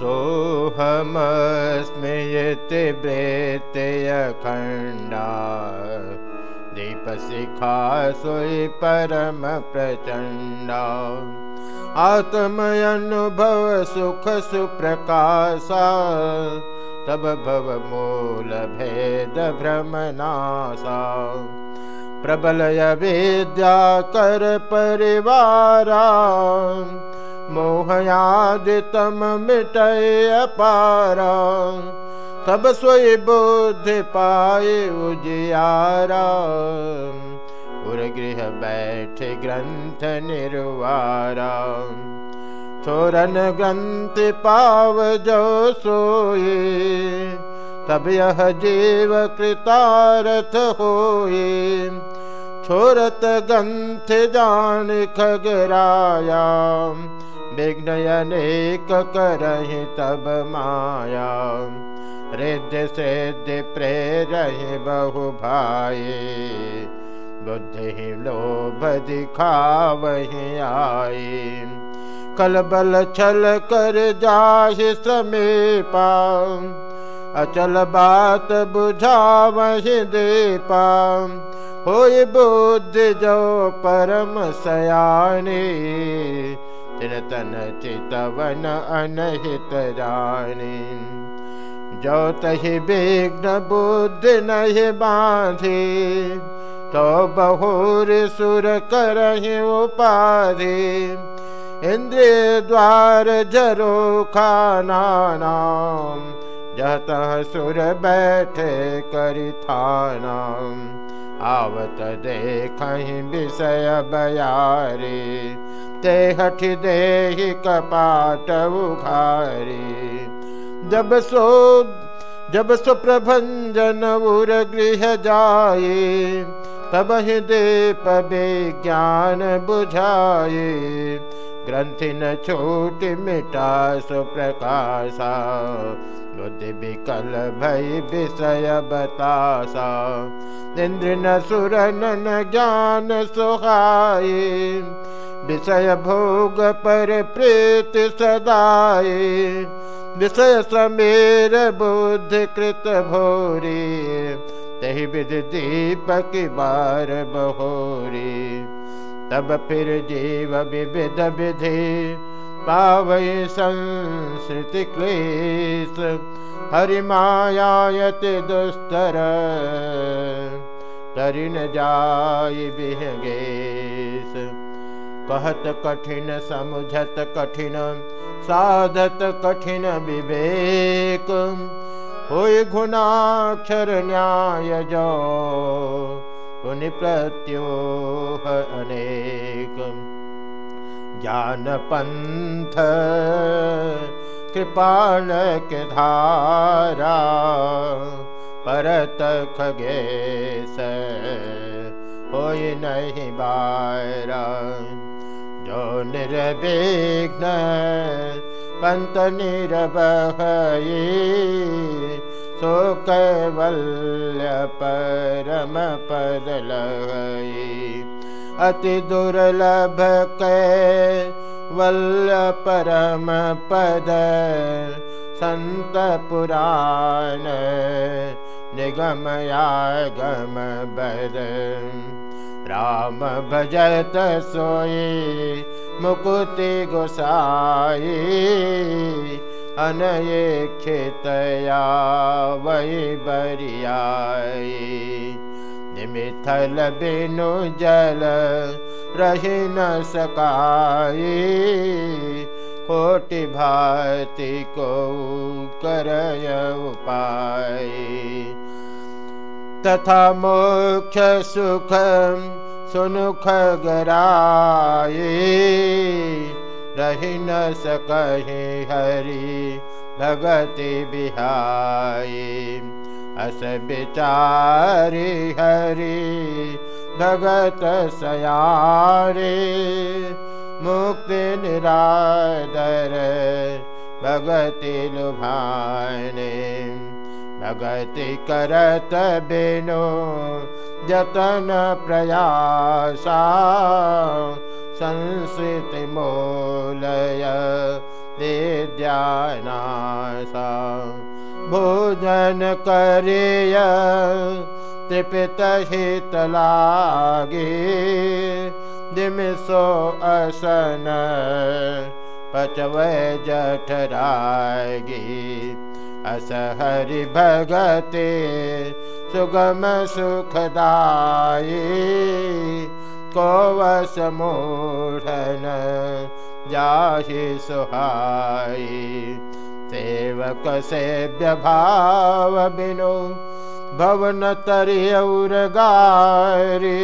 सोऽहमस्मयति वृत्तयखण्डा दीपशिखा सोयि परम प्रचण्डा आत्मयनुभव सुख सुप्रकाशा। तब भव मूल भेद भ्रमनासा प्रबलय विद्या कर परिवारा। मोहयादितम मिटय अपारा। तब सोई बुद्धि पाए उजियारा। बैठ ग्रंथ निर्वारा। छोरन ग्रंथ पाव जो सोए तब यह जीव कृतारथ होए छोरत ग्रंथ जान खगराया विघ्न अनेक करहि तब माया। रिद्ध सिद्ध प्रेर बहु भाई बुद्धि लोभ दिखावहि आए कलबल छल कर जाहि समीपा। अचल बात बुझावहि दीपा। होय बुद्ध जो परम सयानी। चिरतन चितवन अनहित रानी। जो तहि विघ्न बुद्धि नहि बांधे तो बहुर सुर करहि उपाधि। इंद्रिय द्वार जरो खाना जतः सुर बैठे करि थाना। आवत देखहि विषय बयारे, ते हठ दे कपाट उघारी जब सो, जब सुप्रभंजन उर गृह जाए, तब ही दीप विज्ञान बुझाए। ग्रंथि न छोट मिटा सुप्रकाशा। बुद्धि विकल भय विषय बतासा इंद्र न सुर न ज्ञान सुहाए विषय भोग पर प्रीत सदाए विषय समेर बुद्ध कृत भोरी। तही विधि दीपक बार बहोरी। तब फिर जीव विविध विधि पावय संस्कृति क्लेश। हरिमायायत दुस्तर, तरिन जाय बिहगेश कहत कठिन, समुझत कठिन, साधत कठिन विवेक। होय गुणाक्षर न्याय जो पुनि प्रत्योह अनेक। ज्ञान पंथ कृपाल के धारा होय नहीं बारा। जो निर्विघ्न पंत निरबहये लहये अति दुर्लभ कैवल्य परम पद संत पुराण निगमयागम बद राम भजत सोये मुकुति गोसाई अनये खेतया वै बरियाई। निमिथल बिनु जल रही न सकाई। कोटि भाति को करय उपाय तथा मोक्ष सुख सुनुख गराए रही न सकहे हरि भगति बिहाई अस विचारी हरि भगत सयारे। मुक्ति निरादर भगति लुभाने। भगति करत बिनो जतन प्रयासा। संस्कृति मोलय विद्यानासा भोजन करिय त्रिपित हित लागे। दिमिसो असन पचवै जठरागी अस हरि भगते सुगम सुखदाई कोवस मूढ़न जाहि सुहाई। सेवक सेव्य भाव बिनु भवन तरियौर गारी।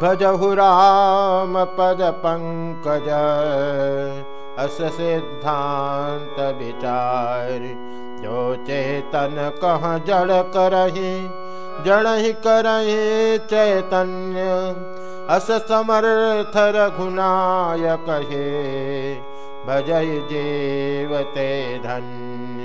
भजहु राम पद पंकज अस सिद्धांत विचार। जो चेतन कह जड़ करही जड़ ही करही चैतन्य अस समर्थ रघुनायक हे भजय जीवते धन्य।